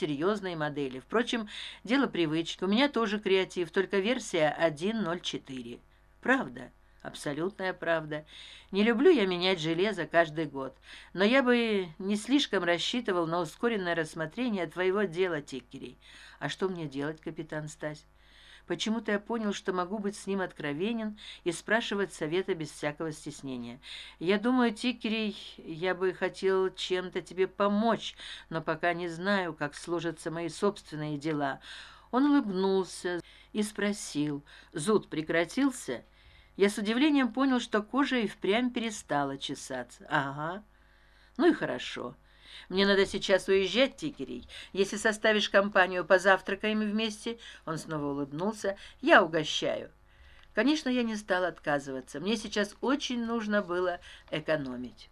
серьезные модели. Впрочем дело привычки. У меня тоже креатив только версия один ноль четыре. Правда? Абсолютная правда. Не люблю я менять железо каждый год но я бы не слишком рассчитывал на ускоренное рассмотрение твоего дела тикерей а что мне делать капитан стась почему то я понял что могу быть с ним откровенен и спрашивать совета без всякого стеснения. Я думаю тикерей я бы хотел чем то тебе помочь но пока не знаю как сложатся мои собственные дела он улыбнулся и спросил зуд прекратился? Я с удивлением понял что кожа и впрямь перестала чесаться. Ага. Ну и хорошо мне надо сейчас уезжать тикерей если составишь компанию позавтракаем вместе он снова улыбнулся. Я угощаю конечно я не стал отказываться. Мне сейчас очень нужно было экономить.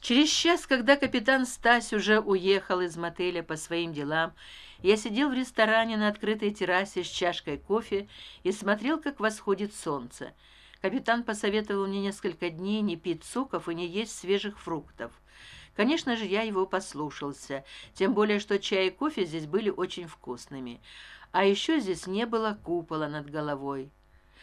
Через час когда капитан стась уже уехал из мотеля по своим делам я сидел в ресторане на открытой террасе с чашкой кофе и смотрел как восходит солнце. Капитан посоветовал мне несколько дней не пить соков и не есть свежих фруктов конечно же я его послушался тем более что чай и кофе здесь были очень вкусными. А еще здесь не было купола над головой.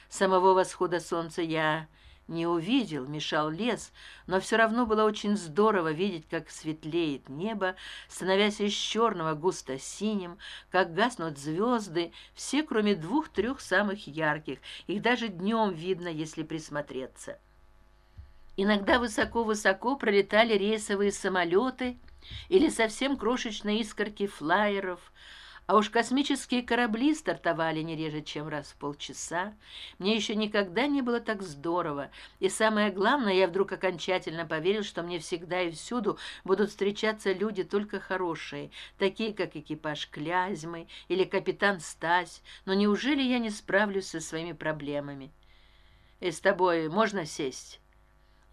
Самого восхода солнца я не увидел мешал лес но все равно было очень здорово видеть как светлеет небо становясь из черного густо синим как гаснут звезды все кроме двух трех самых ярких. Их даже днем видно если присмотреться иногда высоко высоко пролетали рейсовые самолеты или совсем крошечные искорки флайеров. А уж космические корабли стартовали не реже чем раз в полчаса. Мне еще никогда не было так здорово. И самое главное я вдруг окончательно поверил что мне всегда и всюду будут встречаться люди только хорошие такие как экипаж клязьмы или капитан стась. Но неужели я не справлюсь со своими проблемами? И с тобой можно сесть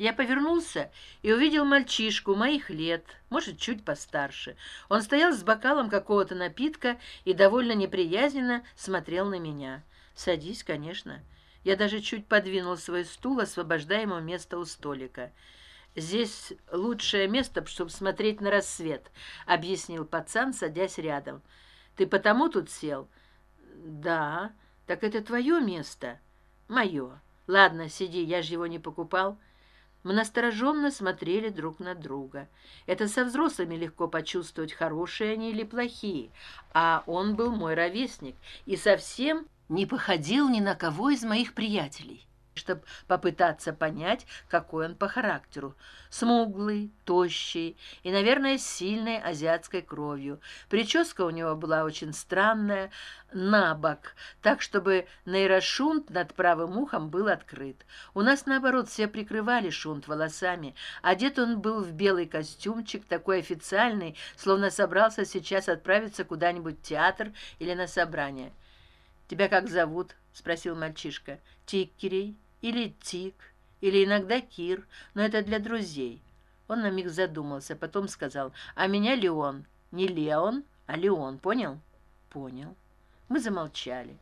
я повернулся и увидел мальчишку моих лет может чуть постарше. Он стоял с бокалом какого то напитка и довольно неприязненно смотрел на меня. Садись конечно. Я даже чуть подвинул свой стул освобождая ему место у столика. Здесь лучшее место чтобы смотреть на рассвет объяснил пацан садясь рядом. Ты потому тут сел? Да так это твое место? Мое ладно сиди я же его не покупал мы настороженно смотрели друг на друга. Это со взрослыми легко почувствовать хорошие они или плохие. А он был мой ровесник и совсем не походил ни на кого из моих приятелей чтобы попытаться понять какой он по характеру. Смуглый тощий и наверное с сильной азиатской кровью. Прическа у него была очень странная на бок так чтобы нейрошунт над правым ухом был открыт. У нас наоборот все прикрывали шунт волосами. Одет он был в белый костюмчик такой официальный словно собрался сейчас отправиться куда нибудь в театр или на собрание. Тебя как зовут спросил мальчишка. Тиккерей или тик или иногда кир но это для друзей. Он на миг задумался потом сказал а меня леон. Не леон а леон понял? Понял мы замолчали.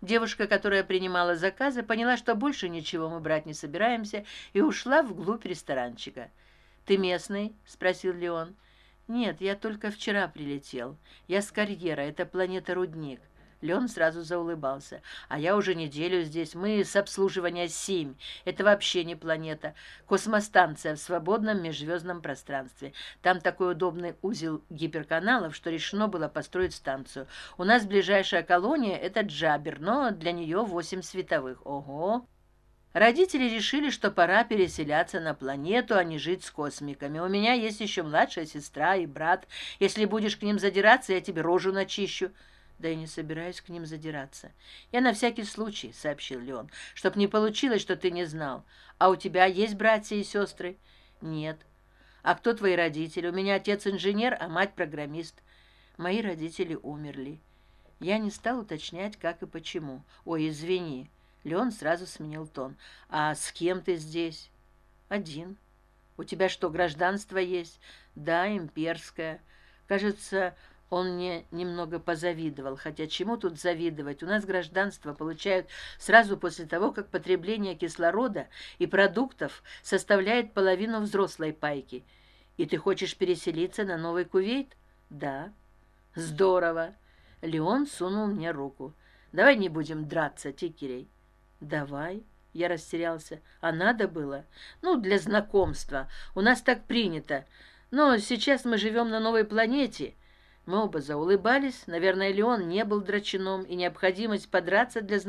Девушка которая принимала заказы поняла что больше ничего мы брать не собираемся и ушла вглубь ресторанчика. Ты местный спросил леон. Нет я только вчера прилетел. Я с карьера это планета рудник лен сразу заулыбался. А я уже неделю здесь. Мы с обслуживания семь. Это вообще не планета. Космостанция в свободном межзвездном пространстве. Там такой удобный узел гиперканалов что решено было построить станцию. У нас ближайшая колония это джабер но для нее восемь световых. Ого! Родители решили что пора переселяться на планету а не жить с космиками. У меня есть еще младшая сестра и брат. Если будешь к ним задираться я тебе рожу начищу да и не собираюсь к ним задираться. Я на всякий случай сообщил леон чтоб не получилось что ты не знал. А у тебя есть братья и сестры? Нет а кто твои родители? У меня отец инженер а мать программист мои родители умерли я не стал уточнять как и почему. Ой извини леон сразу сменил тон. А с кем ты здесь? Один у тебя что гражданство есть? Да имперское кажется он мне немного позавидовал хотя чему тут завидовать? У нас гражданство получают сразу после того как потребление кислорода и продуктов составляет половину взрослой пайки. И ты хочешь переселиться на новый кувейт? Да. Здорово. Леон сунул мне руку. Давай не будем драться тикерей. Давай. Я растерялся. А надо было? Ну для знакомства. У нас так принято. Но сейчас мы живем на новой планете мы оба заулыбались. Наверное леон не был драчуном и необходимость подраться для